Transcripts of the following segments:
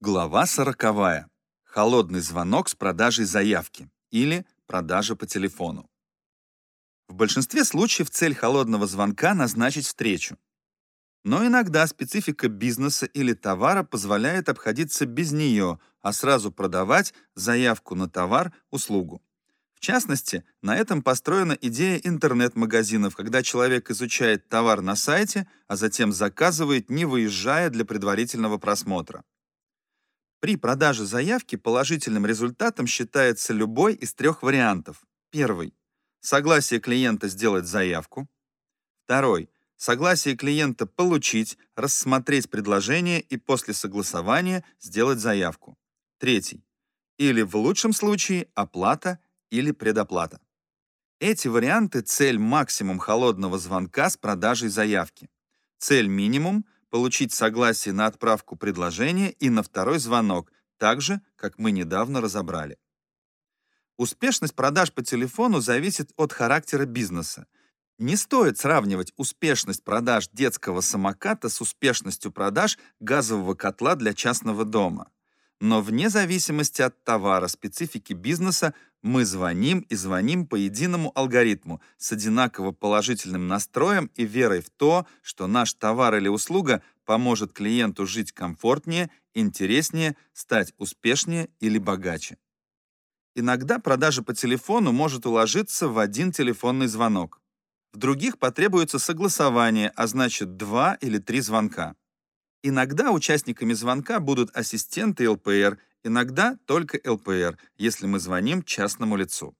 Глава сороковая. Холодный звонок с продажей заявки или продажа по телефону. В большинстве случаев цель холодного звонка назначить встречу. Но иногда специфика бизнеса или товара позволяет обходиться без нее, а сразу продавать заявку на товар, услугу. В частности, на этом построена идея интернет-магазинов, когда человек изучает товар на сайте, а затем заказывает, не выезжая для предварительного просмотра. При продаже заявки положительным результатом считается любой из трех вариантов. Первый – согласие клиента сделать заявку. Второй – согласие клиента получить, рассмотреть предложение и после согласования сделать заявку. Третий – или в лучшем случае оплата или предоплата. Эти варианты — цель максимум холодного звонка с продажей заявки. Цель минимум — получить согласие на отправку предложения и на второй звонок, так же, как мы недавно разобрали. Успешность продаж по телефону зависит от характера бизнеса. Не стоит сравнивать успешность продаж детского самоката с успешностью продаж газового котла для частного дома. Но вне зависимости от товара, специфики бизнеса, мы звоним и звоним по единому алгоритму с одинаково положительным настроем и верой в то, что наш товар или услуга поможет клиенту жить комфортнее, интереснее, стать успешнее или богаче. Иногда продажа по телефону может уложиться в один телефонный звонок. В других потребуется согласование, а значит два или три звонка. Иногда участниками звонка будут ассистенты ЛПР, иногда только ЛПР, если мы звоним частному лицу.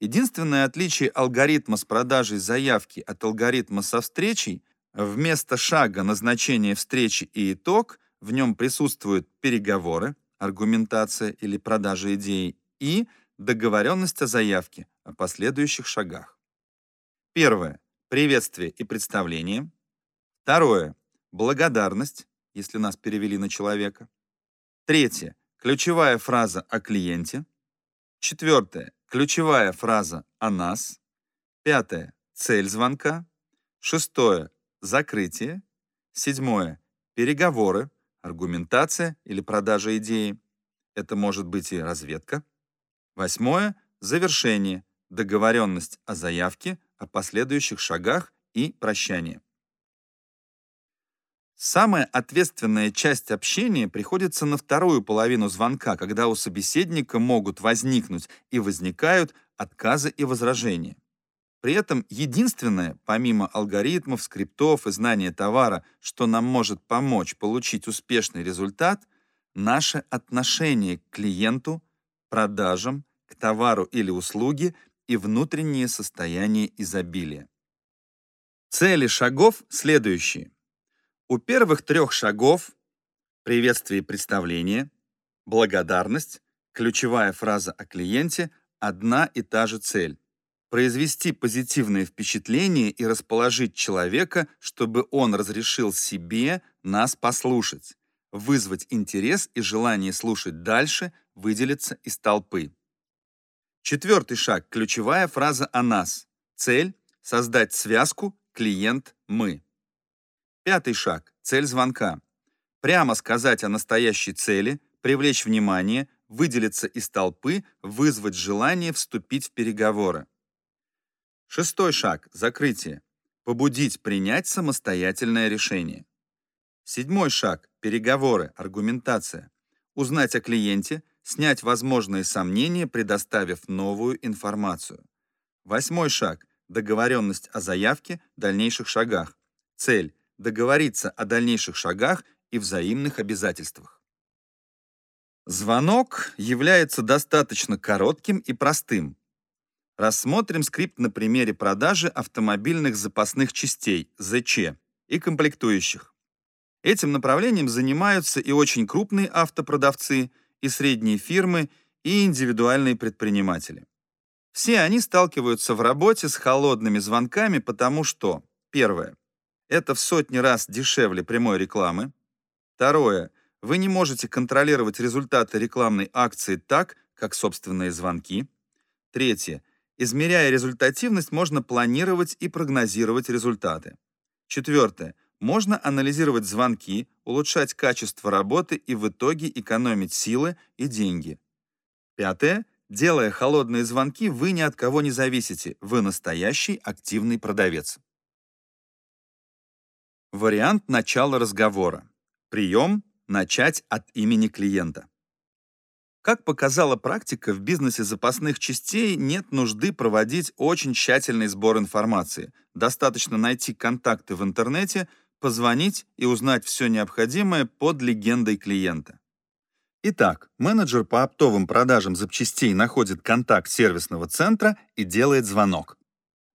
Единственное отличие алгоритма с продажей заявки от алгоритма со встречей вместо шага назначения встречи и итог в нем присутствуют переговоры, аргументация или продажа идеи и договоренность о заявке, о последующих шагах. Первое. Приветствие и представление. Второе благодарность, если нас перевели на человека. Третье. Ключевая фраза о клиенте. Четвертое. Ключевая фраза о нас. Пятое. Цель звонка. Шестое. Закрытие. Седьмое. Переговоры, аргументация или продажа идеи. Это может быть и разведка. Восьмое. Завершение. Договоренность о заявке, о последующих шагах и прощание. Самая ответственная часть общения приходится на вторую половину звонка, когда у собеседника могут возникнуть и возникают отказы и возражения. При этом единственное, помимо алгоритмов, скриптов и знания товара, что нам может помочь получить успешный результат, наше отношение к клиенту, продажам, к товару или услуге и внутреннее состояние изобилия. Цели шагов следующие. У первых трех шагов приветствие и представление, благодарность, ключевая фраза о клиенте одна и та же цель произвести позитивное впечатление и расположить человека, чтобы он разрешил себе нас послушать, вызвать интерес и желание слушать дальше, выделиться из толпы. Четвертый шаг – ключевая фраза о нас. Цель – создать связку клиент-мы. Пятый шаг. Цель звонка. Прямо сказать о настоящей цели, привлечь внимание, выделиться из толпы, вызвать желание вступить в переговоры. Шестой шаг. Закрытие. Побудить принять самостоятельное решение. Седьмой шаг. Переговоры, аргументация. Узнать о клиенте, снять возможные сомнения, предоставив новую информацию. Восьмой шаг. Договоренность о заявке, дальнейших шагах. Цель договориться о дальнейших шагах и взаимных обязательствах. Звонок является достаточно коротким и простым. Рассмотрим скрипт на примере продажи автомобильных запасных частей, ЗЧ, и комплектующих. Этим направлением занимаются и очень крупные автопродавцы, и средние фирмы, и индивидуальные предприниматели. Все они сталкиваются в работе с холодными звонками, потому что, первое, это в сотни раз дешевле прямой рекламы. Второе. Вы не можете контролировать результаты рекламной акции так, как собственные звонки. Третье. Измеряя результативность, можно планировать и прогнозировать результаты. Четвертое. можно анализировать звонки, улучшать качество работы и в итоге экономить силы и деньги. Пятое. Делая холодные звонки, вы ни от кого не зависите. Вы настоящий активный продавец. Вариант начала разговора. Прием «Начать от имени клиента». Как показала практика, в бизнесе запасных частей нет нужды проводить очень тщательный сбор информации. Достаточно найти контакты в интернете, позвонить и узнать все необходимое под легендой клиента. Итак, менеджер по оптовым продажам запчастей находит контакт сервисного центра и делает звонок.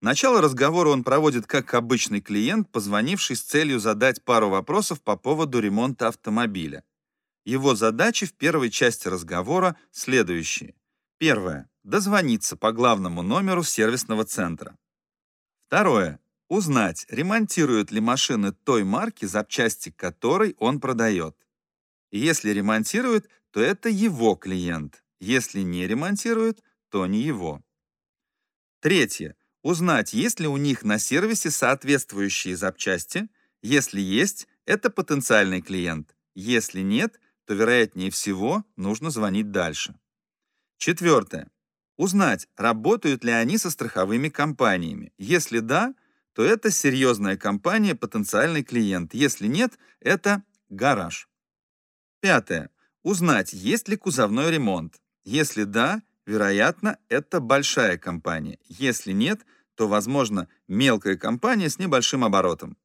Начало разговора он проводит как обычный клиент, позвонивший с целью задать пару вопросов по поводу ремонта автомобиля. Его задачи в первой части разговора следующие. Первое. Дозвониться по главному номеру сервисного центра. Второе. Узнать, ремонтируют ли машины той марки, запчасти которой он продает. Если ремонтируют, то это его клиент. Если не ремонтируют, то не его. Третье. Узнать, есть ли у них на сервисе соответствующие запчасти. Если есть, это потенциальный клиент. Если нет, то, вероятнее всего, нужно звонить дальше. Четвертое. Узнать, работают ли они со страховыми компаниями. Если да, то это серьезная компания, потенциальный клиент. Если нет, это гараж. Пятое. Узнать, есть ли кузовной ремонт. Если да, вероятно, это большая компания. Если нет, то, возможно, мелкая компания с небольшим оборотом.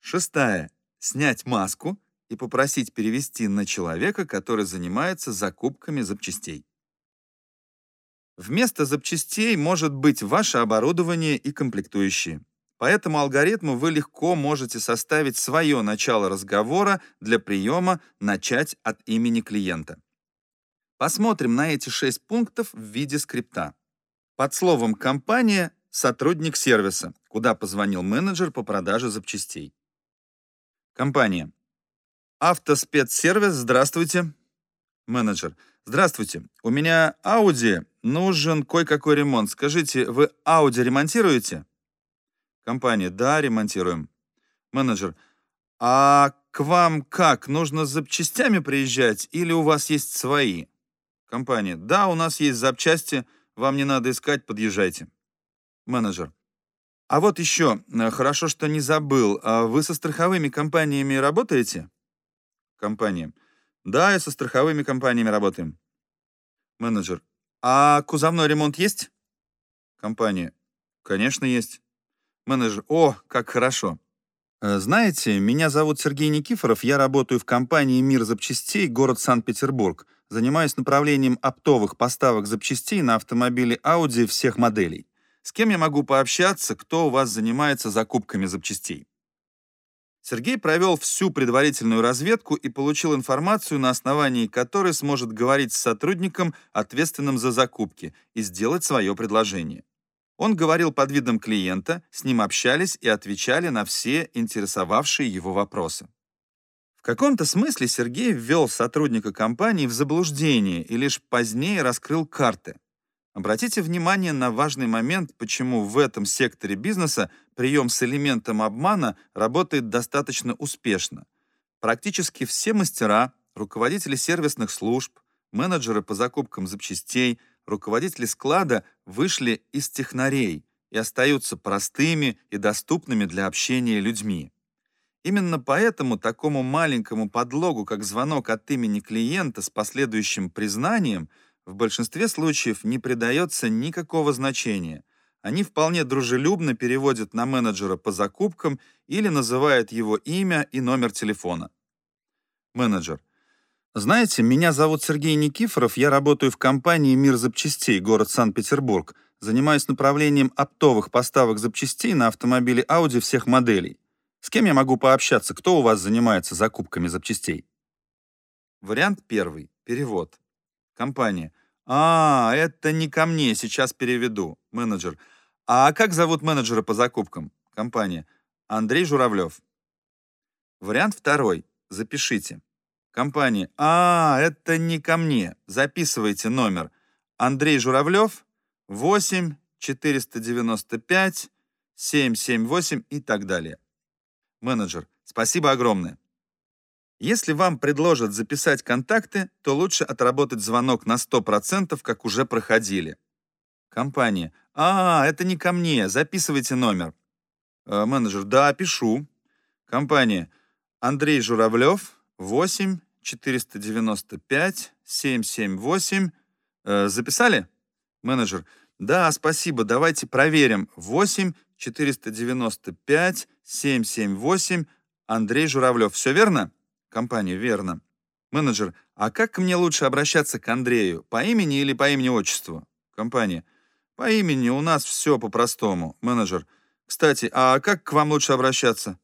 Шестая. Снять маску и попросить перевести на человека, который занимается закупками запчастей. Вместо запчастей может быть ваше оборудование и комплектующие. По этому алгоритму вы легко можете составить свое начало разговора для приема «Начать от имени клиента». Посмотрим на эти шесть пунктов в виде скрипта. Под словом «компания» — сотрудник сервиса, куда позвонил менеджер по продаже запчастей. Компания. Автоспецсервис, здравствуйте. Менеджер. Здравствуйте. У меня Audi, нужен кое-какой ремонт. Скажите, вы Audi ремонтируете? Компания. Да, ремонтируем. Менеджер. А к вам как? Нужно с запчастями приезжать или у вас есть свои? Компания. Да, у нас есть запчасти, вам не надо искать, подъезжайте. Менеджер. А вот еще, э, хорошо, что не забыл, а вы со страховыми компаниями работаете? Компания. Да, и со страховыми компаниями работаем. Менеджер. А кузовной ремонт есть? Компания. Конечно, есть. Менеджер. О, как хорошо. Э, знаете, меня зовут Сергей Никифоров, я работаю в компании «Мир запчастей», город Санкт-Петербург. Занимаюсь направлением оптовых поставок запчастей на автомобили Audi всех моделей. С кем я могу пообщаться, кто у вас занимается закупками запчастей? Сергей провел всю предварительную разведку и получил информацию, на основании которой сможет говорить с сотрудником, ответственным за закупки, и сделать свое предложение. Он говорил под видом клиента, с ним общались и отвечали на все интересовавшие его вопросы. В каком-то смысле Сергей ввел сотрудника компании в заблуждение и лишь позднее раскрыл карты. Обратите внимание на важный момент, почему в этом секторе бизнеса прием с элементом обмана работает достаточно успешно. Практически все мастера, руководители сервисных служб, менеджеры по закупкам запчастей, руководители склада вышли из технарей и остаются простыми и доступными для общения людьми. Именно поэтому такому маленькому подлогу, как звонок от имени клиента с последующим признанием – в большинстве случаев не придается никакого значения. Они вполне дружелюбно переводят на менеджера по закупкам или называют его имя и номер телефона. Менеджер. Знаете, меня зовут Сергей Никифоров, я работаю в компании «Мир запчастей», город Санкт-Петербург. Занимаюсь направлением оптовых поставок запчастей на автомобили Audi всех моделей. С кем я могу пообщаться? Кто у вас занимается закупками запчастей? Вариант первый. Перевод. Компания. А, это не ко мне, сейчас переведу. Менеджер. А как зовут менеджера по закупкам? Компания. Андрей Журавлев. Вариант второй. Запишите. Компания. А, это не ко мне. Записывайте номер. Андрей Журавлев 8 495 778 и так далее. Менеджер. Спасибо огромное. Если вам предложат записать контакты, то лучше отработать звонок на 100%, как уже проходили. Компания. А, это не ко мне, записывайте номер. Э, менеджер. Да, пишу. Компания. Андрей Журавлев, 8 495 778. Э, записали? Менеджер. Да, спасибо, давайте проверим. 8 495 778. Андрей Журавлев. Все верно? Компания. Верно. Менеджер. А как мне лучше обращаться к Андрею? По имени или по имени-отчеству? Компания. По имени у нас все по-простому. Менеджер. Кстати, а как к вам лучше обращаться?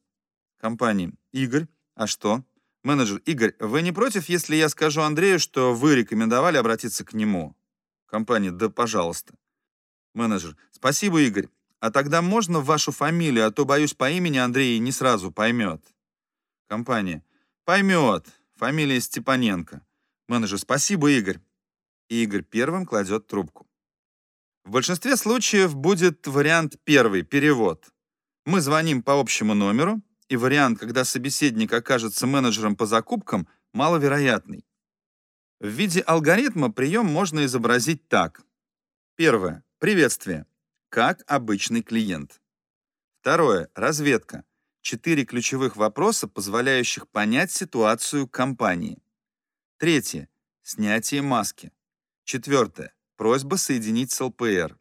Компания. Игорь. А что? Менеджер. Игорь, вы не против, если я скажу Андрею, что вы рекомендовали обратиться к нему? Компания. Да, пожалуйста. Менеджер. Спасибо, Игорь. А тогда можно вашу фамилию, а то, боюсь, по имени Андрей не сразу поймет. Компания. Поймет. Фамилия Степаненко. Менеджер. Спасибо, Игорь. И Игорь первым кладет трубку. В большинстве случаев будет вариант первый, перевод. Мы звоним по общему номеру, и вариант, когда собеседник окажется менеджером по закупкам, маловероятный. В виде алгоритма прием можно изобразить так. Первое. Приветствие. Как обычный клиент. Второе. Разведка. Четыре ключевых вопроса, позволяющих понять ситуацию компании. Третье. Снятие маски. Четвертое. Просьба соединить с ЛПР.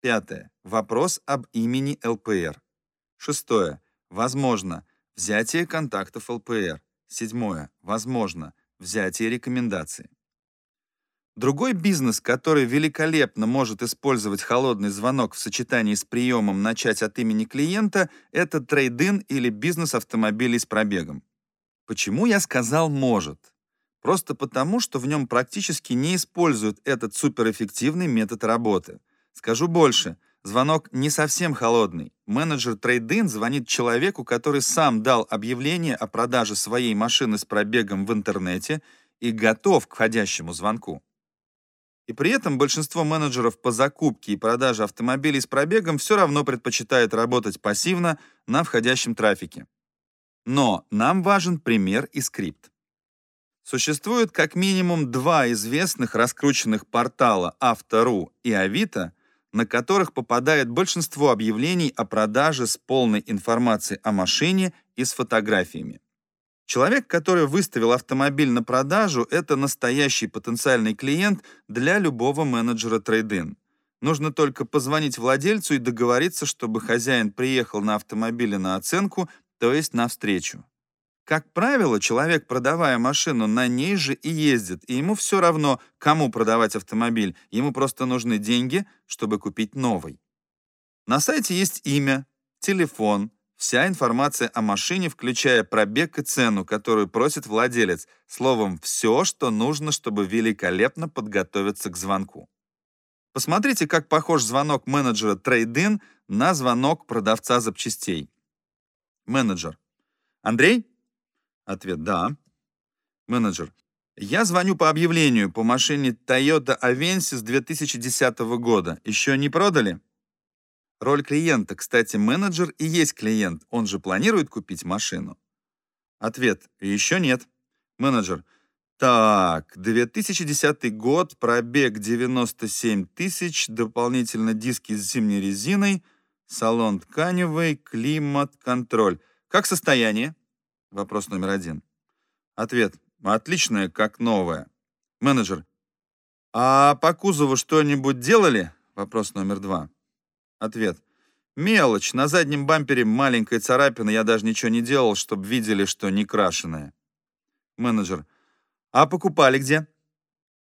Пятое. Вопрос об имени ЛПР. Шестое. Возможно. Взятие контактов ЛПР. Седьмое. Возможно. Взятие рекомендаций. Другой бизнес, который великолепно может использовать холодный звонок в сочетании с приемом начать от имени клиента, это трейдин или бизнес автомобилей с пробегом. Почему я сказал «может»? Просто потому, что в нем практически не используют этот суперэффективный метод работы. Скажу больше, звонок не совсем холодный. Менеджер трейдин звонит человеку, который сам дал объявление о продаже своей машины с пробегом в интернете и готов к входящему звонку. И при этом большинство менеджеров по закупке и продаже автомобилей с пробегом все равно предпочитают работать пассивно на входящем трафике. Но нам важен пример и скрипт. Существует как минимум два известных раскрученных портала Автору и Авито, на которых попадает большинство объявлений о продаже с полной информацией о машине и с фотографиями. Человек, который выставил автомобиль на продажу, это настоящий потенциальный клиент для любого менеджера трейдин. Нужно только позвонить владельцу и договориться, чтобы хозяин приехал на автомобиле на оценку, то есть на встречу. Как правило, человек, продавая машину, на ней же и ездит, и ему все равно, кому продавать автомобиль, ему просто нужны деньги, чтобы купить новый. На сайте есть имя, телефон, вся информация о машине, включая пробег и цену, которую просит владелец, словом, все, что нужно, чтобы великолепно подготовиться к звонку. Посмотрите, как похож звонок менеджера трейдин на звонок продавца запчастей. Менеджер. Андрей? Ответ «Да». Менеджер. Я звоню по объявлению по машине Toyota Avensis 2010 года. Еще не продали? Роль клиента. Кстати, менеджер и есть клиент. Он же планирует купить машину. Ответ. Еще нет. Менеджер. Так, 2010 год, пробег 97 тысяч, дополнительно диски с зимней резиной, салон тканевый, климат, контроль. Как состояние? Вопрос номер один. Ответ. Отличная, как новая. Менеджер. А по кузову что-нибудь делали? Вопрос номер два. Ответ. Мелочь. На заднем бампере маленькая царапина. Я даже ничего не делал, чтобы видели, что не крашеная. Менеджер. А покупали где?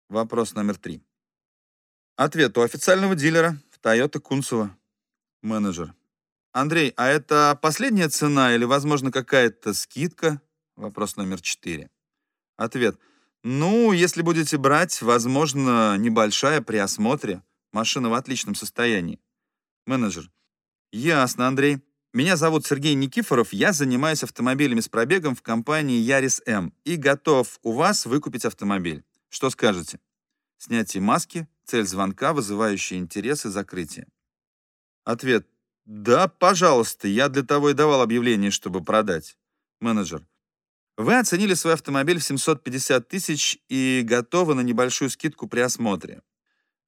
Вопрос номер три. Ответ у официального дилера в Toyota Кунцево. Менеджер. Андрей, а это последняя цена или, возможно, какая-то скидка? Вопрос номер четыре. Ответ. Ну, если будете брать, возможно, небольшая при осмотре. Машина в отличном состоянии. Менеджер. Ясно, Андрей. Меня зовут Сергей Никифоров, я занимаюсь автомобилями с пробегом в компании Ярис М и готов у вас выкупить автомобиль. Что скажете? Снятие маски, цель звонка, вызывающий интерес и закрытие. Ответ. Да, пожалуйста, я для того и давал объявление, чтобы продать. Менеджер. Вы оценили свой автомобиль в 750 тысяч и готовы на небольшую скидку при осмотре.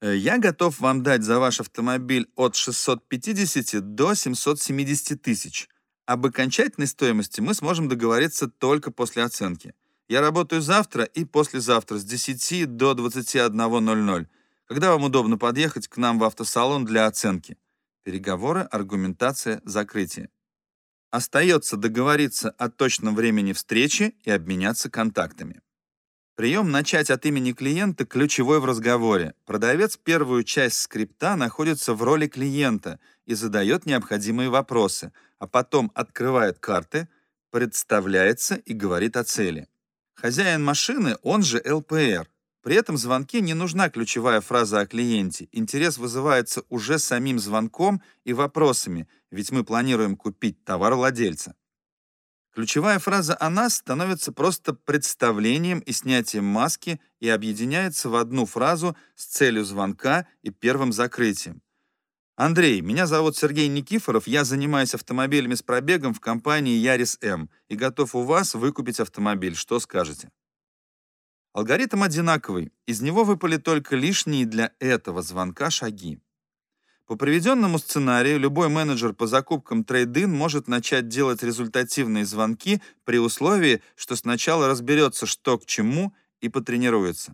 Э, я готов вам дать за ваш автомобиль от 650 до 770 тысяч. Об окончательной стоимости мы сможем договориться только после оценки. Я работаю завтра и послезавтра с 10 до 21.00. Когда вам удобно подъехать к нам в автосалон для оценки? Переговоры, аргументация, закрытие. Остается договориться о точном времени встречи и обменяться контактами. Прием «начать от имени клиента» ключевой в разговоре. Продавец первую часть скрипта находится в роли клиента и задает необходимые вопросы, а потом открывает карты, представляется и говорит о цели. Хозяин машины, он же ЛПР. При этом звонке не нужна ключевая фраза о клиенте. Интерес вызывается уже самим звонком и вопросами, ведь мы планируем купить товар владельца. Ключевая фраза о нас становится просто представлением и снятием маски и объединяется в одну фразу с целью звонка и первым закрытием. Андрей, меня зовут Сергей Никифоров, я занимаюсь автомобилями с пробегом в компании Ярис М и готов у вас выкупить автомобиль. Что скажете? Алгоритм одинаковый, из него выпали только лишние для этого звонка шаги. По приведенному сценарию любой менеджер по закупкам трейдин может начать делать результативные звонки при условии, что сначала разберется, что к чему, и потренируется.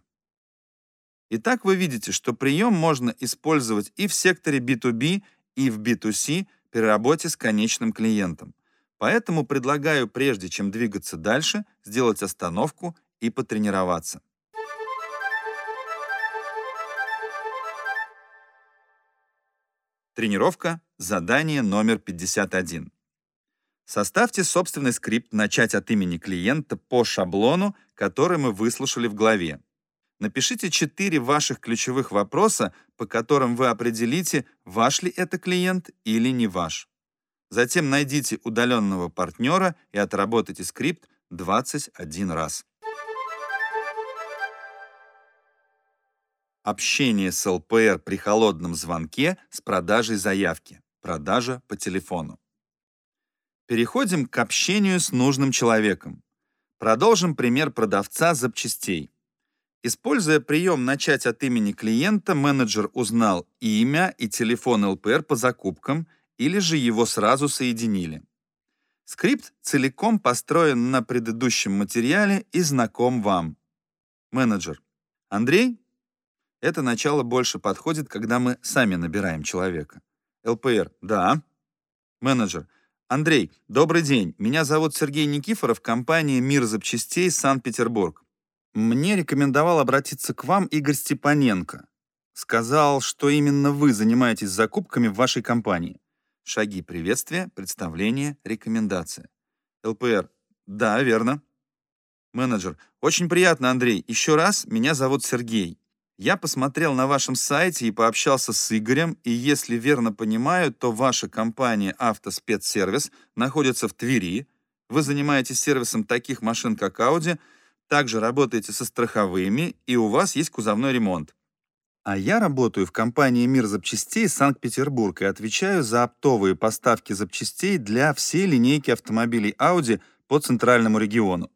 Итак, вы видите, что прием можно использовать и в секторе B2B, и в B2C при работе с конечным клиентом. Поэтому предлагаю, прежде чем двигаться дальше, сделать остановку и потренироваться. Тренировка, задание номер 51. Составьте собственный скрипт «Начать от имени клиента» по шаблону, который мы выслушали в главе. Напишите четыре ваших ключевых вопроса, по которым вы определите, ваш ли это клиент или не ваш. Затем найдите удаленного партнера и отработайте скрипт 21 раз. Общение с ЛПР при холодном звонке с продажей заявки. Продажа по телефону. Переходим к общению с нужным человеком. Продолжим пример продавца запчастей. Используя прием «начать от имени клиента», менеджер узнал имя и телефон ЛПР по закупкам или же его сразу соединили. Скрипт целиком построен на предыдущем материале и знаком вам. Менеджер. Андрей, это начало больше подходит, когда мы сами набираем человека. ЛПР. Да. Менеджер. Андрей, добрый день. Меня зовут Сергей Никифоров, компания «Мир запчастей», Санкт-Петербург. Мне рекомендовал обратиться к вам Игорь Степаненко. Сказал, что именно вы занимаетесь закупками в вашей компании. Шаги приветствия, представление, рекомендация. ЛПР. Да, верно. Менеджер. Очень приятно, Андрей. Еще раз, меня зовут Сергей. Я посмотрел на вашем сайте и пообщался с Игорем, и если верно понимаю, то ваша компания «Автоспецсервис» находится в Твери, вы занимаетесь сервисом таких машин, как Audi, также работаете со страховыми, и у вас есть кузовной ремонт. А я работаю в компании «Мир запчастей» Санкт-Петербург и отвечаю за оптовые поставки запчастей для всей линейки автомобилей Audi по центральному региону.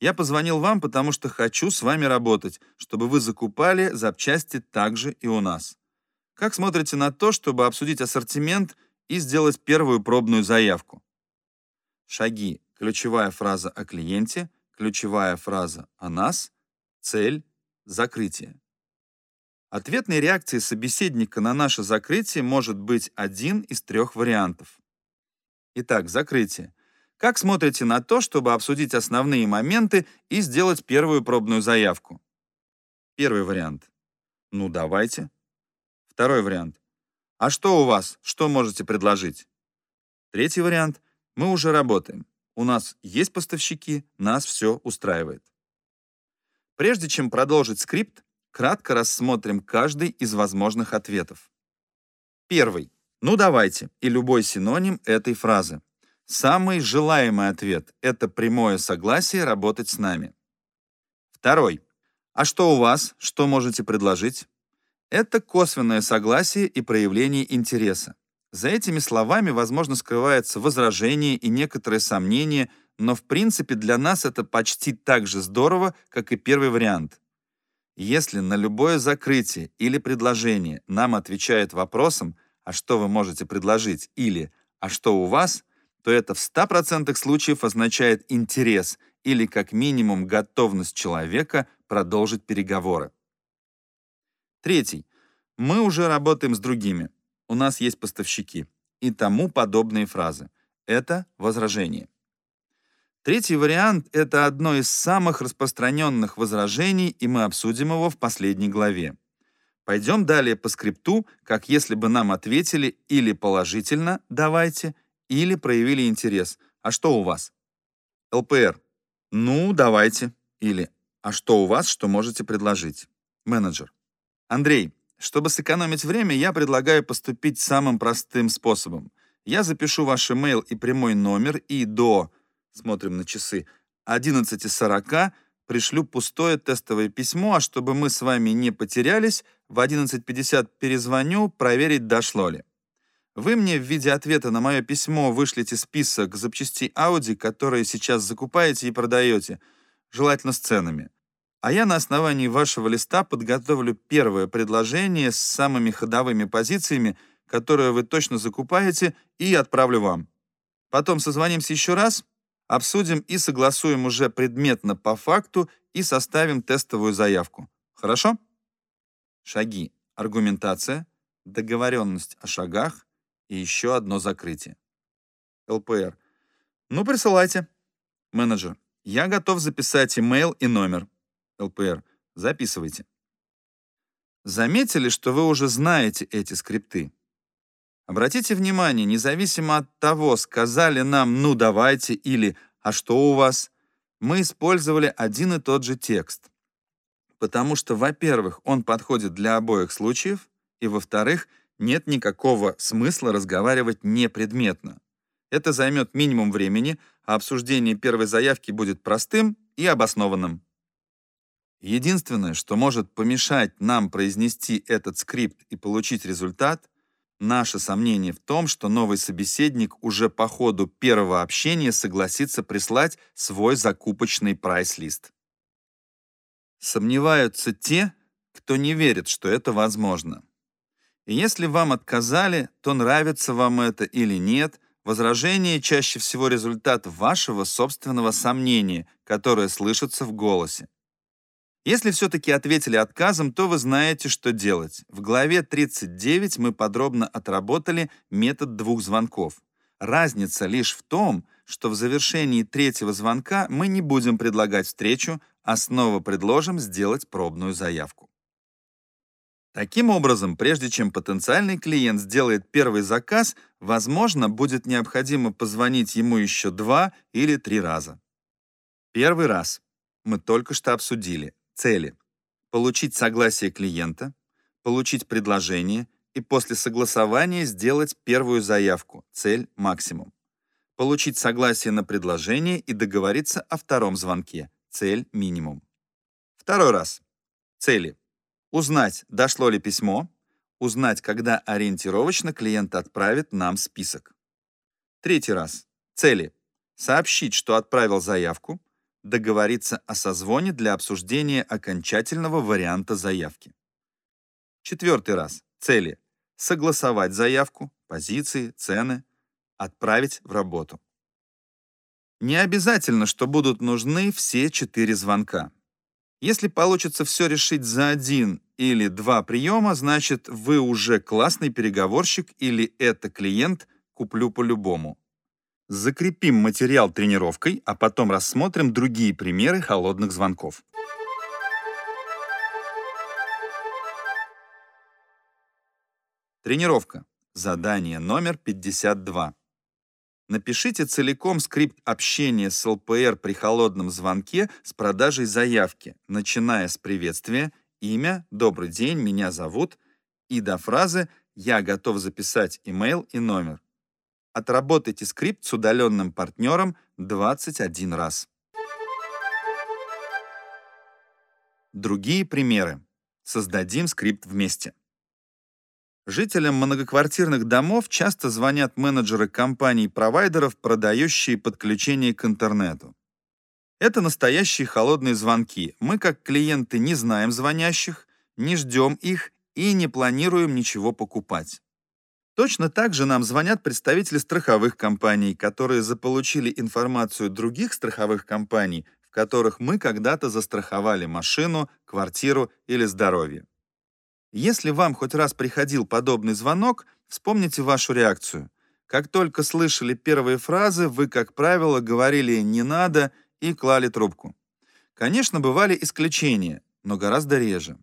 Я позвонил вам, потому что хочу с вами работать, чтобы вы закупали запчасти также и у нас. Как смотрите на то, чтобы обсудить ассортимент и сделать первую пробную заявку? Шаги. Ключевая фраза о клиенте, ключевая фраза о нас, цель, закрытие. Ответной реакцией собеседника на наше закрытие может быть один из трех вариантов. Итак, закрытие. Как смотрите на то, чтобы обсудить основные моменты и сделать первую пробную заявку? Первый вариант. Ну, давайте. Второй вариант. А что у вас? Что можете предложить? Третий вариант. Мы уже работаем. У нас есть поставщики, нас все устраивает. Прежде чем продолжить скрипт, кратко рассмотрим каждый из возможных ответов. Первый. Ну давайте, и любой синоним этой фразы. Самый желаемый ответ — это прямое согласие работать с нами. Второй. А что у вас? Что можете предложить? Это косвенное согласие и проявление интереса. За этими словами, возможно, скрывается возражение и некоторые сомнения, но в принципе для нас это почти так же здорово, как и первый вариант. Если на любое закрытие или предложение нам отвечают вопросом «А что вы можете предложить?» или «А что у вас?», то это в 100% случаев означает интерес или как минимум готовность человека продолжить переговоры. Третий. Мы уже работаем с другими. У нас есть поставщики. И тому подобные фразы. Это возражение. Третий вариант — это одно из самых распространенных возражений, и мы обсудим его в последней главе. Пойдем далее по скрипту, как если бы нам ответили или положительно «давайте», или проявили интерес. А что у вас? ЛПР. Ну, давайте. Или а что у вас, что можете предложить? Менеджер. Андрей, чтобы сэкономить время, я предлагаю поступить самым простым способом. Я запишу ваш email и прямой номер, и до, смотрим на часы, 11.40 пришлю пустое тестовое письмо, а чтобы мы с вами не потерялись, в 11.50 перезвоню, проверить, дошло ли. Вы мне в виде ответа на мое письмо вышлите список запчастей Audi, которые сейчас закупаете и продаете, желательно с ценами. А я на основании вашего листа подготовлю первое предложение с самыми ходовыми позициями, которые вы точно закупаете, и отправлю вам. Потом созвонимся еще раз, обсудим и согласуем уже предметно по факту и составим тестовую заявку. Хорошо? Шаги. Аргументация, договоренность о шагах, и еще одно закрытие. ЛПР. Ну, присылайте. Менеджер. Я готов записать имейл и номер. ЛПР. Записывайте. Заметили, что вы уже знаете эти скрипты? Обратите внимание, независимо от того, сказали нам «ну давайте» или «а что у вас», мы использовали один и тот же текст. Потому что, во-первых, он подходит для обоих случаев, и, во-вторых, нет никакого смысла разговаривать непредметно. Это займет минимум времени, а обсуждение первой заявки будет простым и обоснованным. Единственное, что может помешать нам произнести этот скрипт и получить результат, наше сомнение в том, что новый собеседник уже по ходу первого общения согласится прислать свой закупочный прайс-лист. Сомневаются те, кто не верит, что это возможно. И если вам отказали, то нравится вам это или нет, возражение чаще всего результат вашего собственного сомнения, которое слышится в голосе. Если все-таки ответили отказом, то вы знаете, что делать. В главе 39 мы подробно отработали метод двух звонков. Разница лишь в том, что в завершении третьего звонка мы не будем предлагать встречу, а снова предложим сделать пробную заявку. Таким образом, прежде чем потенциальный клиент сделает первый заказ, возможно, будет необходимо позвонить ему еще два или три раза. Первый раз мы только что обсудили цели. Получить согласие клиента, получить предложение и после согласования сделать первую заявку, цель максимум. Получить согласие на предложение и договориться о втором звонке, цель минимум. Второй раз. Цели Узнать, дошло ли письмо, узнать, когда ориентировочно клиент отправит нам список. Третий раз. Цели. Сообщить, что отправил заявку, договориться о созвоне для обсуждения окончательного варианта заявки. Четвертый раз. Цели. Согласовать заявку, позиции, цены, отправить в работу. Не обязательно, что будут нужны все четыре звонка. Если получится все решить за один или два приема, значит, вы уже классный переговорщик или это клиент «куплю по-любому». Закрепим материал тренировкой, а потом рассмотрим другие примеры холодных звонков. Тренировка. Задание номер 52. Напишите целиком скрипт общения с ЛПР при холодном звонке с продажей заявки, начиная с приветствия, имя, добрый день, меня зовут, и до фразы «Я готов записать имейл и номер». Отработайте скрипт с удаленным партнером 21 раз. Другие примеры. Создадим скрипт вместе. Жителям многоквартирных домов часто звонят менеджеры компаний-провайдеров, продающие подключение к интернету. Это настоящие холодные звонки. Мы, как клиенты, не знаем звонящих, не ждем их и не планируем ничего покупать. Точно так же нам звонят представители страховых компаний, которые заполучили информацию других страховых компаний, в которых мы когда-то застраховали машину, квартиру или здоровье. Если вам хоть раз приходил подобный звонок, вспомните вашу реакцию. Как только слышали первые фразы, вы, как правило, говорили «не надо» и клали трубку. Конечно, бывали исключения, но гораздо реже.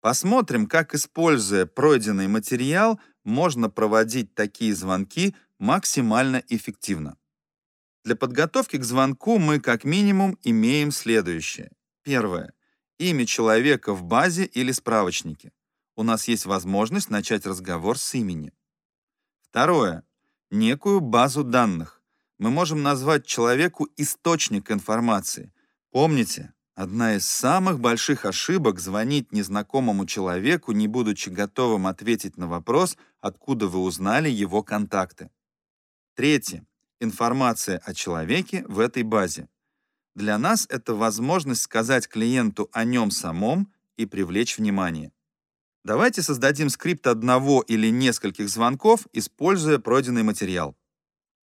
Посмотрим, как, используя пройденный материал, можно проводить такие звонки максимально эффективно. Для подготовки к звонку мы как минимум имеем следующее. Первое. Имя человека в базе или справочнике. У нас есть возможность начать разговор с имени. Второе. Некую базу данных. Мы можем назвать человеку источник информации. Помните, Одна из самых больших ошибок — звонить незнакомому человеку, не будучи готовым ответить на вопрос, откуда вы узнали его контакты. Третье. Информация о человеке в этой базе. Для нас это возможность сказать клиенту о нем самом и привлечь внимание. Давайте создадим скрипт одного или нескольких звонков, используя пройденный материал.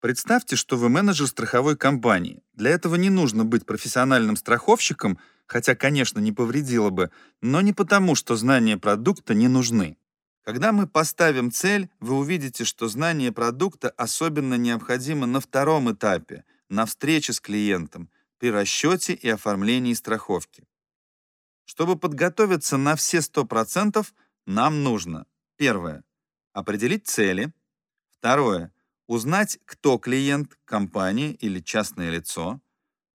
Представьте, что вы менеджер страховой компании. Для этого не нужно быть профессиональным страховщиком, хотя, конечно, не повредило бы, но не потому, что знания продукта не нужны. Когда мы поставим цель, вы увидите, что знание продукта особенно необходимо на втором этапе, на встрече с клиентом, при расчете и оформлении страховки. Чтобы подготовиться на все 100%, нам нужно первое — определить цели, второе — Узнать, кто клиент, компания или частное лицо.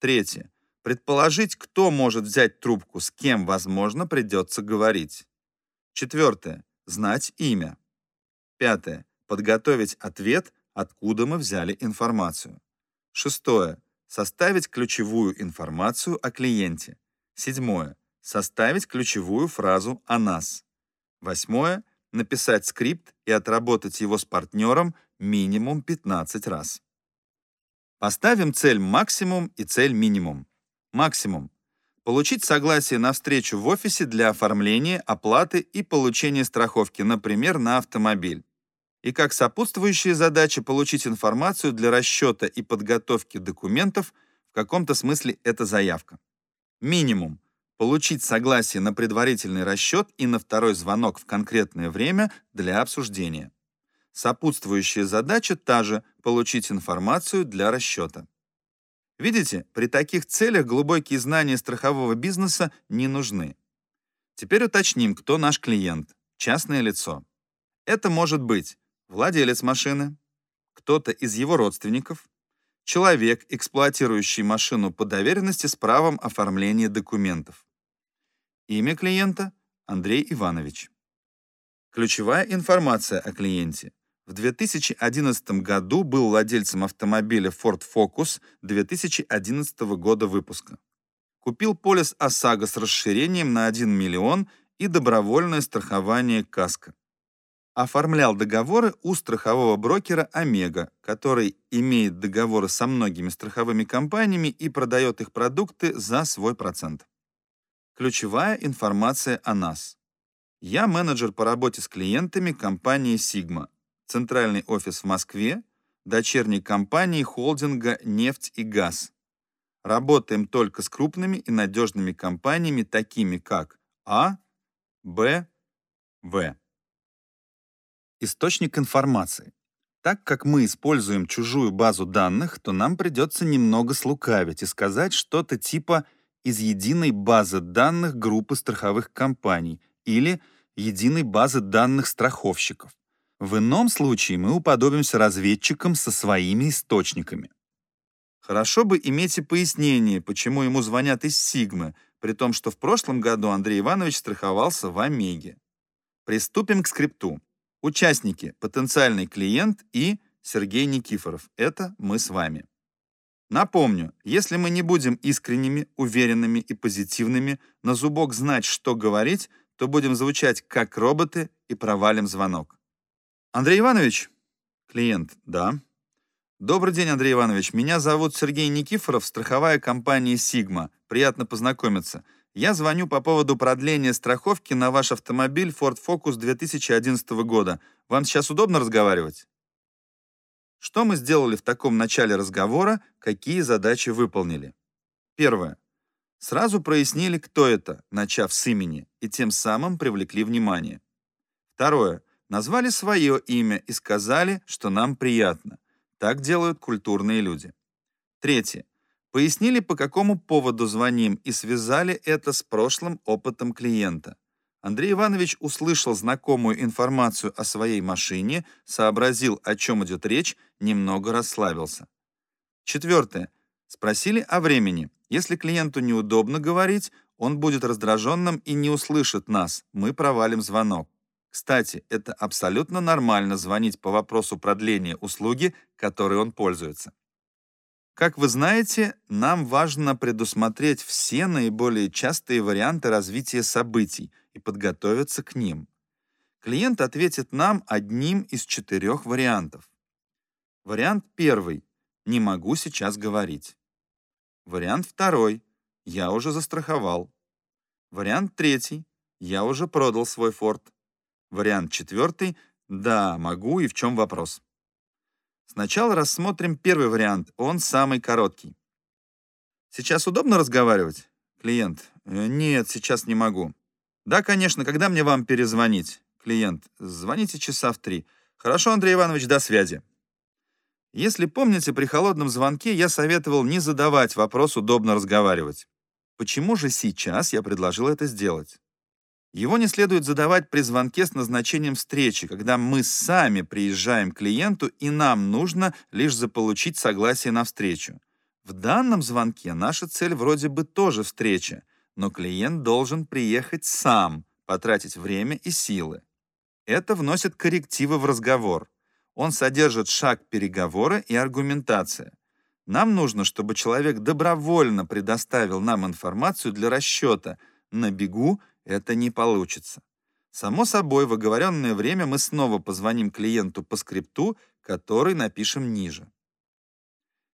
Третье. Предположить, кто может взять трубку, с кем, возможно, придется говорить. Четвертое. Знать имя. Пятое. Подготовить ответ, откуда мы взяли информацию. Шестое. Составить ключевую информацию о клиенте. Седьмое. Составить ключевую фразу о нас. Восьмое. Написать скрипт и отработать его с партнером минимум 15 раз. Поставим цель максимум и цель минимум. Максимум. Получить согласие на встречу в офисе для оформления, оплаты и получения страховки, например, на автомобиль. И как сопутствующая задача получить информацию для расчета и подготовки документов, в каком-то смысле это заявка. Минимум. Получить согласие на предварительный расчет и на второй звонок в конкретное время для обсуждения. Сопутствующая задача та же — получить информацию для расчета. Видите, при таких целях глубокие знания страхового бизнеса не нужны. Теперь уточним, кто наш клиент, частное лицо. Это может быть владелец машины, кто-то из его родственников, человек, эксплуатирующий машину по доверенности с правом оформления документов. Имя клиента — Андрей Иванович. Ключевая информация о клиенте. В 2011 году был владельцем автомобиля Ford Focus 2011 года выпуска. Купил полис ОСАГО с расширением на 1 миллион и добровольное страхование КАСКО. Оформлял договоры у страхового брокера Омега, который имеет договоры со многими страховыми компаниями и продает их продукты за свой процент. Ключевая информация о нас. Я менеджер по работе с клиентами компании Sigma, центральный офис в Москве, дочерней компании холдинга «Нефть и газ». Работаем только с крупными и надежными компаниями, такими как А, Б, В. Источник информации. Так как мы используем чужую базу данных, то нам придется немного слукавить и сказать что-то типа «из единой базы данных группы страховых компаний» или «единой базы данных страховщиков». В ином случае мы уподобимся разведчикам со своими источниками. Хорошо бы иметь и пояснение, почему ему звонят из Сигмы, при том, что в прошлом году Андрей Иванович страховался в Омеге. Приступим к скрипту. Участники, потенциальный клиент и Сергей Никифоров. Это мы с вами. Напомню, если мы не будем искренними, уверенными и позитивными, на зубок знать, что говорить, то будем звучать как роботы и провалим звонок. Андрей Иванович? Клиент. Да. Добрый день, Андрей Иванович. Меня зовут Сергей Никифоров, страховая компания «Сигма». Приятно познакомиться. Я звоню по поводу продления страховки на ваш автомобиль Ford Focus 2011 года. Вам сейчас удобно разговаривать? Что мы сделали в таком начале разговора, какие задачи выполнили? Первое. Сразу прояснили, кто это, начав с имени, и тем самым привлекли внимание. Второе. Назвали свое имя и сказали, что нам приятно. Так делают культурные люди. Третье. Пояснили, по какому поводу звоним, и связали это с прошлым опытом клиента. Андрей Иванович услышал знакомую информацию о своей машине, сообразил, о чем идет речь, немного расслабился. Четвертое. Спросили о времени. Если клиенту неудобно говорить, он будет раздраженным и не услышит нас, мы провалим звонок. Кстати, это абсолютно нормально звонить по вопросу продления услуги, которой он пользуется. Как вы знаете, нам важно предусмотреть все наиболее частые варианты развития событий и подготовиться к ним. Клиент ответит нам одним из четырех вариантов. Вариант первый – не могу сейчас говорить. Вариант второй – я уже застраховал. Вариант третий – я уже продал свой форт. Вариант четвертый – да, могу и в чем вопрос. Сначала рассмотрим первый вариант, он самый короткий. Сейчас удобно разговаривать? Клиент. «Э, нет, сейчас не могу. Да, конечно, когда мне вам перезвонить? Клиент. Звоните часа в три. Хорошо, Андрей Иванович, до связи. Если помните, при холодном звонке я советовал не задавать вопрос удобно разговаривать. Почему же сейчас я предложил это сделать? Его не следует задавать при звонке с назначением встречи, когда мы сами приезжаем к клиенту и нам нужно лишь заполучить согласие на встречу. В данном звонке наша цель вроде бы тоже встреча, но клиент должен приехать сам, потратить время и силы. Это вносит коррективы в разговор. Он содержит шаг переговора и аргументация. Нам нужно, чтобы человек добровольно предоставил нам информацию для расчета. На бегу это не получится. Само собой, в оговоренное время мы снова позвоним клиенту по скрипту, который напишем ниже.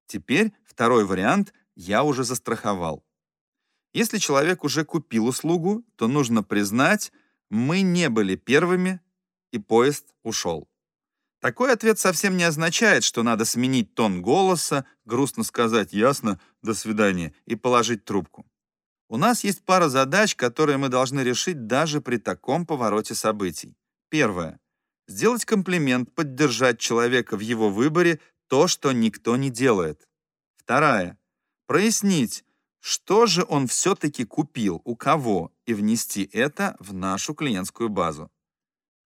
Теперь второй вариант я уже застраховал. Если человек уже купил услугу, то нужно признать, мы не были первыми, и поезд ушел. Такой ответ совсем не означает, что надо сменить тон голоса, грустно сказать «ясно, до свидания» и положить трубку. У нас есть пара задач, которые мы должны решить даже при таком повороте событий. Первое. Сделать комплимент, поддержать человека в его выборе, то, что никто не делает. Вторая. Прояснить, что же он все-таки купил, у кого, и внести это в нашу клиентскую базу.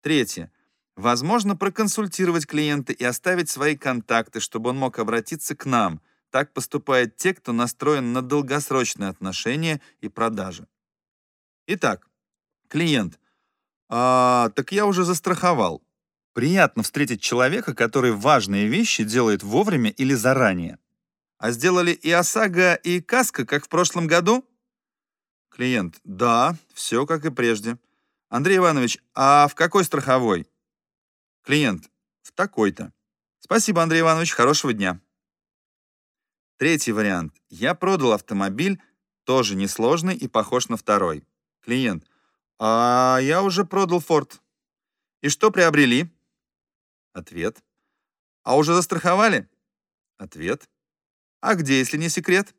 Третье. Возможно, проконсультировать клиента и оставить свои контакты, чтобы он мог обратиться к нам – так поступают те, кто настроен на долгосрочные отношения и продажи. Итак, клиент. А, так я уже застраховал. Приятно встретить человека, который важные вещи делает вовремя или заранее. А сделали и ОСАГО, и КАСКО, как в прошлом году? Клиент. Да, все как и прежде. Андрей Иванович, а в какой страховой? Клиент. В такой-то. Спасибо, Андрей Иванович, хорошего дня. Третий вариант. Я продал автомобиль, тоже несложный и похож на второй. Клиент. А я уже продал Ford. И что приобрели? Ответ. А уже застраховали? Ответ. А где, если не секрет?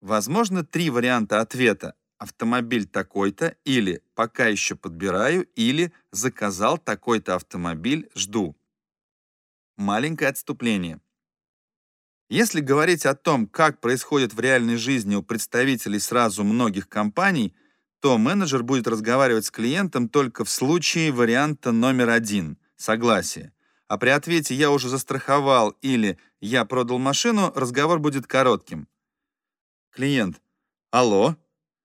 Возможно, три варианта ответа. Автомобиль такой-то, или пока еще подбираю, или заказал такой-то автомобиль, жду. Маленькое отступление. Если говорить о том, как происходит в реальной жизни у представителей сразу многих компаний, то менеджер будет разговаривать с клиентом только в случае варианта номер один – согласие. А при ответе «я уже застраховал» или «я продал машину» разговор будет коротким. Клиент. Алло.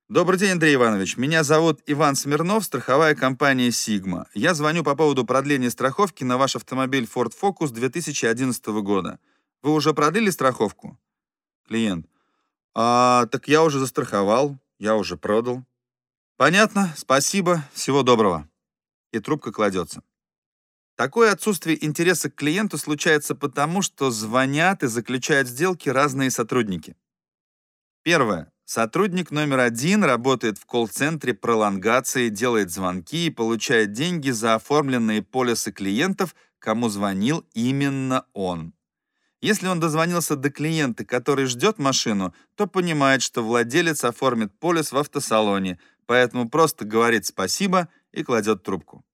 Добрый день, Андрей Иванович. Меня зовут Иван Смирнов, страховая компания «Сигма». Я звоню по поводу продления страховки на ваш автомобиль Ford Focus 2011 года. Вы уже продлили страховку? Клиент. А, так я уже застраховал, я уже продал. Понятно, спасибо, всего доброго. И трубка кладется. Такое отсутствие интереса к клиенту случается потому, что звонят и заключают сделки разные сотрудники. Первое. Сотрудник номер один работает в колл-центре пролонгации, делает звонки и получает деньги за оформленные полисы клиентов, кому звонил именно он. Если он дозвонился до клиента, который ждет машину, то понимает, что владелец оформит полис в автосалоне, поэтому просто говорит спасибо и кладет трубку.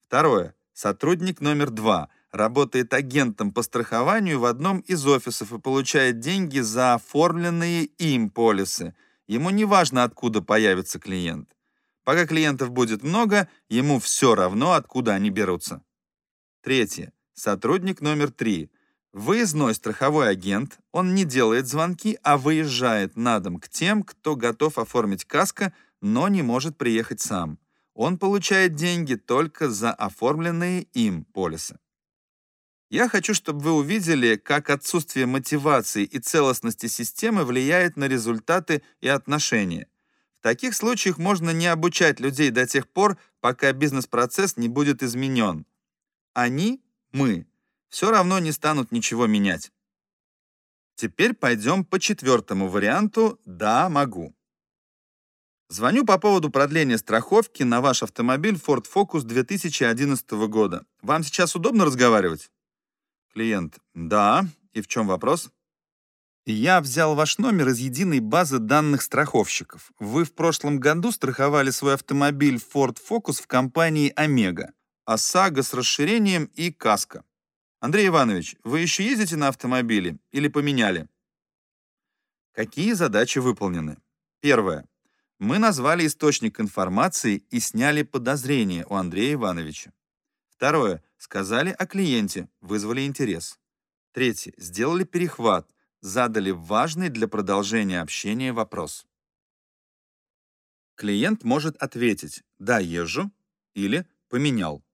Второе. Сотрудник номер два работает агентом по страхованию в одном из офисов и получает деньги за оформленные им полисы. Ему не важно, откуда появится клиент. Пока клиентов будет много, ему все равно, откуда они берутся. Третье. Сотрудник номер три. Выездной страховой агент, он не делает звонки, а выезжает на дом к тем, кто готов оформить каско, но не может приехать сам. Он получает деньги только за оформленные им полисы. Я хочу, чтобы вы увидели, как отсутствие мотивации и целостности системы влияет на результаты и отношения. В таких случаях можно не обучать людей до тех пор, пока бизнес-процесс не будет изменен. Они, мы, все равно не станут ничего менять. Теперь пойдем по четвертому варианту «Да, могу». Звоню по поводу продления страховки на ваш автомобиль Ford Focus 2011 года. Вам сейчас удобно разговаривать? Клиент. Да. И в чем вопрос? Я взял ваш номер из единой базы данных страховщиков. Вы в прошлом году страховали свой автомобиль Ford Focus в компании Omega, ОСАГО с расширением и Каско. Андрей Иванович, вы еще ездите на автомобиле или поменяли? Какие задачи выполнены? Первое. Мы назвали источник информации и сняли подозрение у Андрея Ивановича. Второе. Сказали о клиенте, вызвали интерес. Третье. Сделали перехват, задали важный для продолжения общения вопрос. Клиент может ответить «да, езжу» или «поменял».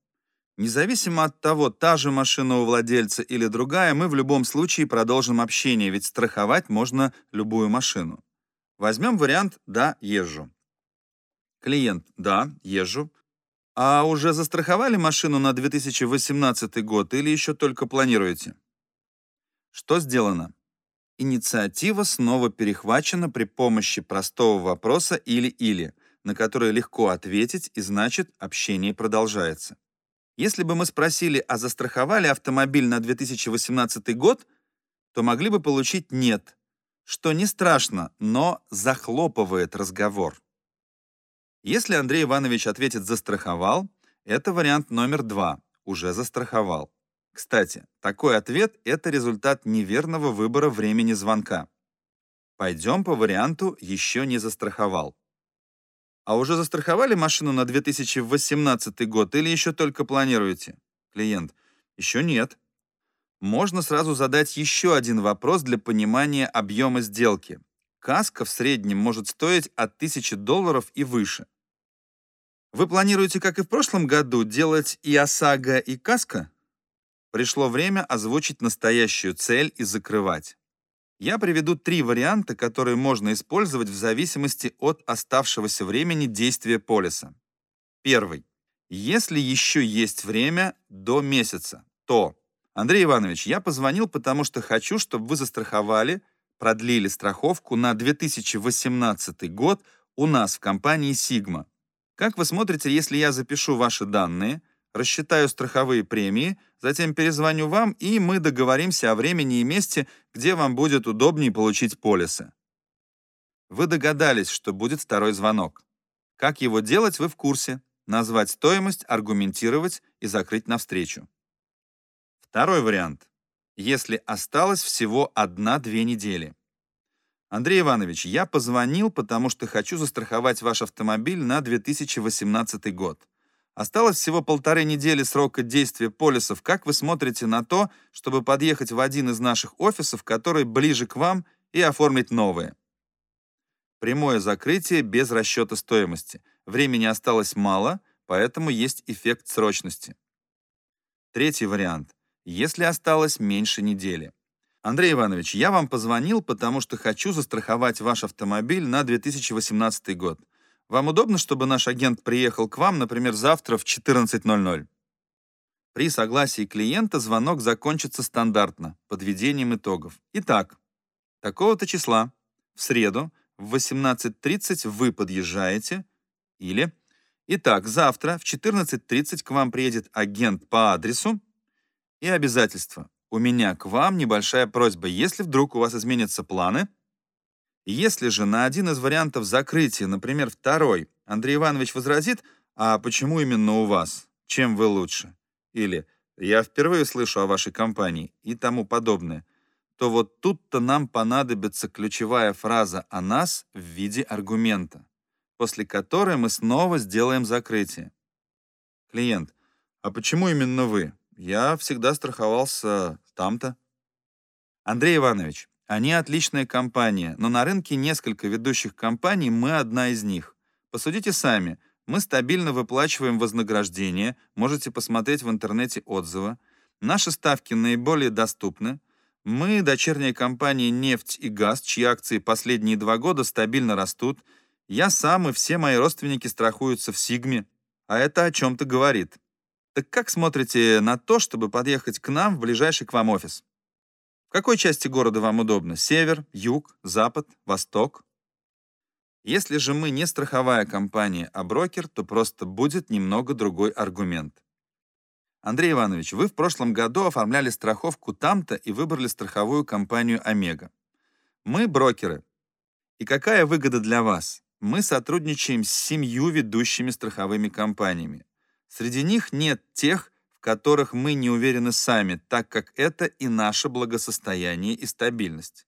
Независимо от того, та же машина у владельца или другая, мы в любом случае продолжим общение, ведь страховать можно любую машину. Возьмем вариант «да, езжу». Клиент «да, езжу». А уже застраховали машину на 2018 год или еще только планируете? Что сделано? Инициатива снова перехвачена при помощи простого вопроса «или-или», на который легко ответить, и значит, общение продолжается. Если бы мы спросили, а застраховали автомобиль на 2018 год, то могли бы получить «нет», что не страшно, но захлопывает разговор. Если Андрей Иванович ответит «застраховал», это вариант номер два «уже застраховал». Кстати, такой ответ — это результат неверного выбора времени звонка. Пойдем по варианту «еще не застраховал». А уже застраховали машину на 2018 год или еще только планируете? Клиент. Еще нет. Можно сразу задать еще один вопрос для понимания объема сделки. Каска в среднем может стоить от 1000 долларов и выше. Вы планируете, как и в прошлом году, делать и ОСАГО, и каска? Пришло время озвучить настоящую цель и закрывать. Я приведу три варианта, которые можно использовать в зависимости от оставшегося времени действия полиса. Первый. Если еще есть время до месяца, то... Андрей Иванович, я позвонил, потому что хочу, чтобы вы застраховали, продлили страховку на 2018 год у нас в компании «Сигма». Как вы смотрите, если я запишу ваши данные, рассчитаю страховые премии, затем перезвоню вам, и мы договоримся о времени и месте, где вам будет удобнее получить полисы. Вы догадались, что будет второй звонок. Как его делать, вы в курсе. Назвать стоимость, аргументировать и закрыть навстречу. Второй вариант. Если осталось всего одна-две недели. Андрей Иванович, я позвонил, потому что хочу застраховать ваш автомобиль на 2018 год. Осталось всего полторы недели срока действия полисов. Как вы смотрите на то, чтобы подъехать в один из наших офисов, который ближе к вам, и оформить новые? Прямое закрытие без расчета стоимости. Времени осталось мало, поэтому есть эффект срочности. Третий вариант. Если осталось меньше недели. Андрей Иванович, я вам позвонил, потому что хочу застраховать ваш автомобиль на 2018 год. Вам удобно, чтобы наш агент приехал к вам, например, завтра в 14.00? При согласии клиента звонок закончится стандартно, подведением итогов. Итак, такого-то числа, в среду, в 18.30 вы подъезжаете, или Итак, завтра в 14.30 к вам приедет агент по адресу и обязательства. У меня к вам небольшая просьба, если вдруг у вас изменятся планы, если же на один из вариантов закрытия, например, второй, Андрей Иванович возразит, а почему именно у вас? Чем вы лучше? Или я впервые слышу о вашей компании и тому подобное, то вот тут-то нам понадобится ключевая фраза о нас в виде аргумента после которой мы снова сделаем закрытие. Клиент. А почему именно вы? Я всегда страховался там-то. Андрей Иванович, они отличная компания, но на рынке несколько ведущих компаний, мы одна из них. Посудите сами, мы стабильно выплачиваем вознаграждение, можете посмотреть в интернете отзывы. Наши ставки наиболее доступны. Мы дочерняя компания «Нефть и газ», чьи акции последние два года стабильно растут, я сам и все мои родственники страхуются в Сигме, а это о чем-то говорит. Так как смотрите на то, чтобы подъехать к нам в ближайший к вам офис? В какой части города вам удобно? Север, юг, запад, восток? Если же мы не страховая компания, а брокер, то просто будет немного другой аргумент. Андрей Иванович, вы в прошлом году оформляли страховку там-то и выбрали страховую компанию «Омега». Мы брокеры. И какая выгода для вас? Мы сотрудничаем с семью ведущими страховыми компаниями. Среди них нет тех, которых мы не уверены сами, так как это и наше благосостояние и стабильность.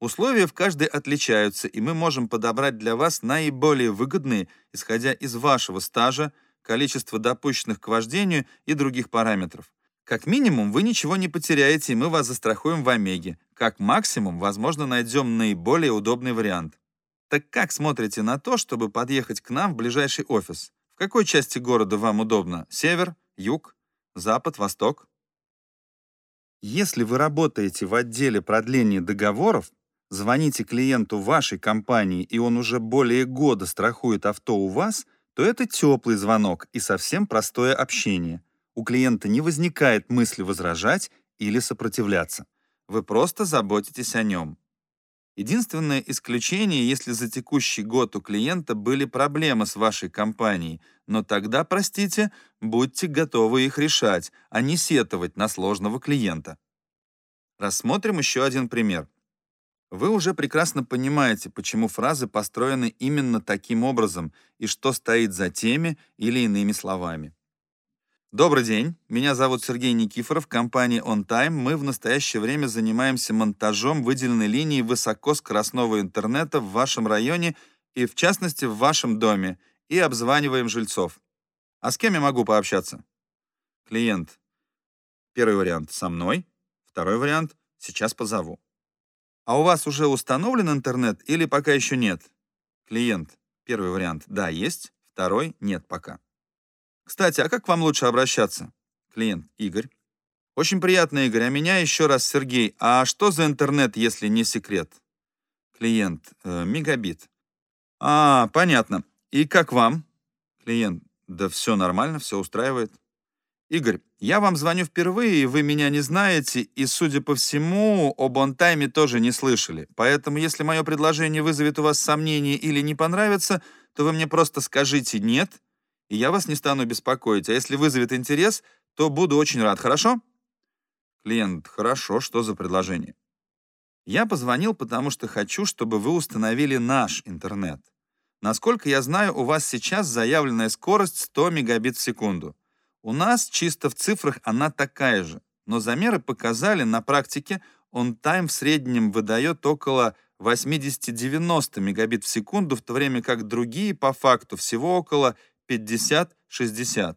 Условия в каждой отличаются, и мы можем подобрать для вас наиболее выгодные, исходя из вашего стажа, количества допущенных к вождению и других параметров. Как минимум, вы ничего не потеряете, и мы вас застрахуем в Омеге. Как максимум, возможно, найдем наиболее удобный вариант. Так как смотрите на то, чтобы подъехать к нам в ближайший офис? В какой части города вам удобно? Север, юг, запад, восток? Если вы работаете в отделе продления договоров, звоните клиенту вашей компании, и он уже более года страхует авто у вас, то это теплый звонок и совсем простое общение. У клиента не возникает мысли возражать или сопротивляться. Вы просто заботитесь о нем. Единственное исключение, если за текущий год у клиента были проблемы с вашей компанией, но тогда, простите, будьте готовы их решать, а не сетовать на сложного клиента. Рассмотрим еще один пример. Вы уже прекрасно понимаете, почему фразы построены именно таким образом и что стоит за теми или иными словами. Добрый день, меня зовут Сергей Никифоров, компания OnTime. Мы в настоящее время занимаемся монтажом выделенной линии высокоскоростного интернета в вашем районе и, в частности, в вашем доме, и обзваниваем жильцов. А с кем я могу пообщаться? Клиент. Первый вариант — со мной. Второй вариант — сейчас позову. А у вас уже установлен интернет или пока еще нет? Клиент. Первый вариант — да, есть. Второй — нет пока. Кстати, а как к вам лучше обращаться? Клиент Игорь. Очень приятно, Игорь. А меня еще раз Сергей. А что за интернет, если не секрет? Клиент. Э, мегабит. А, понятно. И как вам? Клиент. Да все нормально, все устраивает. Игорь, я вам звоню впервые, вы меня не знаете, и, судя по всему, об онтайме тоже не слышали. Поэтому, если мое предложение вызовет у вас сомнения или не понравится, то вы мне просто скажите «нет», и я вас не стану беспокоить. А если вызовет интерес, то буду очень рад, хорошо? Клиент, хорошо, что за предложение? Я позвонил, потому что хочу, чтобы вы установили наш интернет. Насколько я знаю, у вас сейчас заявленная скорость 100 мегабит в секунду. У нас чисто в цифрах она такая же, но замеры показали на практике, он тайм в среднем выдает около 80-90 мегабит в секунду, в то время как другие по факту всего около 50-60.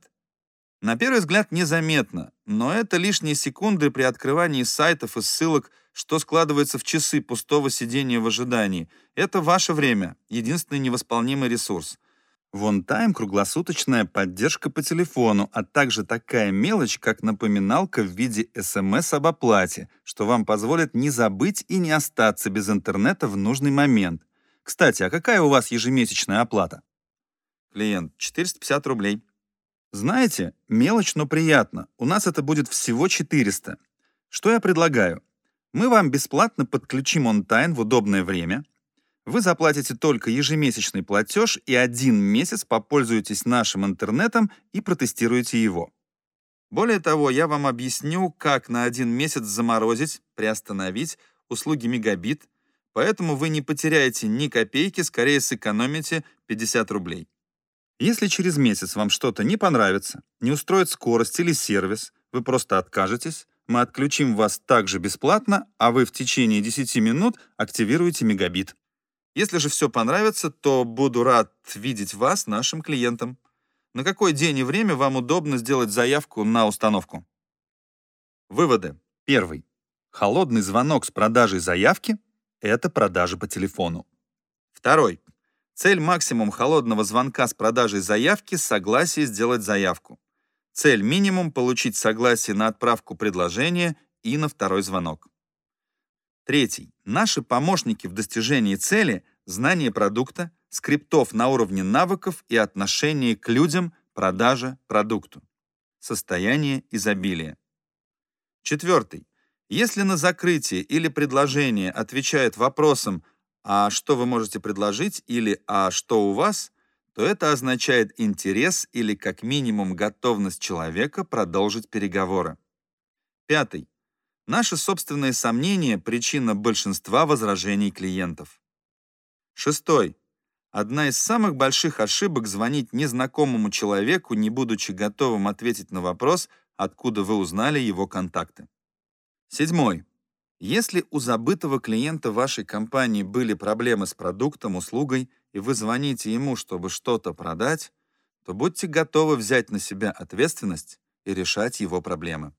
На первый взгляд незаметно, но это лишние секунды при открывании сайтов и ссылок, что складывается в часы пустого сидения в ожидании. Это ваше время, единственный невосполнимый ресурс. Вон тайм круглосуточная поддержка по телефону, а также такая мелочь, как напоминалка в виде СМС об оплате, что вам позволит не забыть и не остаться без интернета в нужный момент. Кстати, а какая у вас ежемесячная оплата? Клиент 450 рублей. Знаете, мелочь, но приятно. У нас это будет всего 400. Что я предлагаю? Мы вам бесплатно подключим онтайн в удобное время. Вы заплатите только ежемесячный платеж и один месяц попользуетесь нашим интернетом и протестируете его. Более того, я вам объясню, как на один месяц заморозить, приостановить услуги мегабит, поэтому вы не потеряете ни копейки, скорее сэкономите 50 рублей. Если через месяц вам что-то не понравится, не устроит скорость или сервис, вы просто откажетесь, мы отключим вас также бесплатно, а вы в течение 10 минут активируете мегабит. Если же все понравится, то буду рад видеть вас нашим клиентом. На какой день и время вам удобно сделать заявку на установку? Выводы. Первый. Холодный звонок с продажей заявки — это продажа по телефону. Второй. Цель максимум холодного звонка с продажей заявки — согласие сделать заявку. Цель минимум — получить согласие на отправку предложения и на второй звонок. Третий. Наши помощники в достижении цели — знание продукта, скриптов на уровне навыков и отношение к людям, продажа, продукту. Состояние изобилия. Четвертый. Если на закрытие или предложение отвечает вопросом «А что вы можете предложить?» или «А что у вас?», то это означает интерес или как минимум готовность человека продолжить переговоры. Пятый. Наши собственные сомнения – причина большинства возражений клиентов. Шестой. Одна из самых больших ошибок – звонить незнакомому человеку, не будучи готовым ответить на вопрос, откуда вы узнали его контакты. Седьмой. Если у забытого клиента вашей компании были проблемы с продуктом, услугой, и вы звоните ему, чтобы что-то продать, то будьте готовы взять на себя ответственность и решать его проблемы.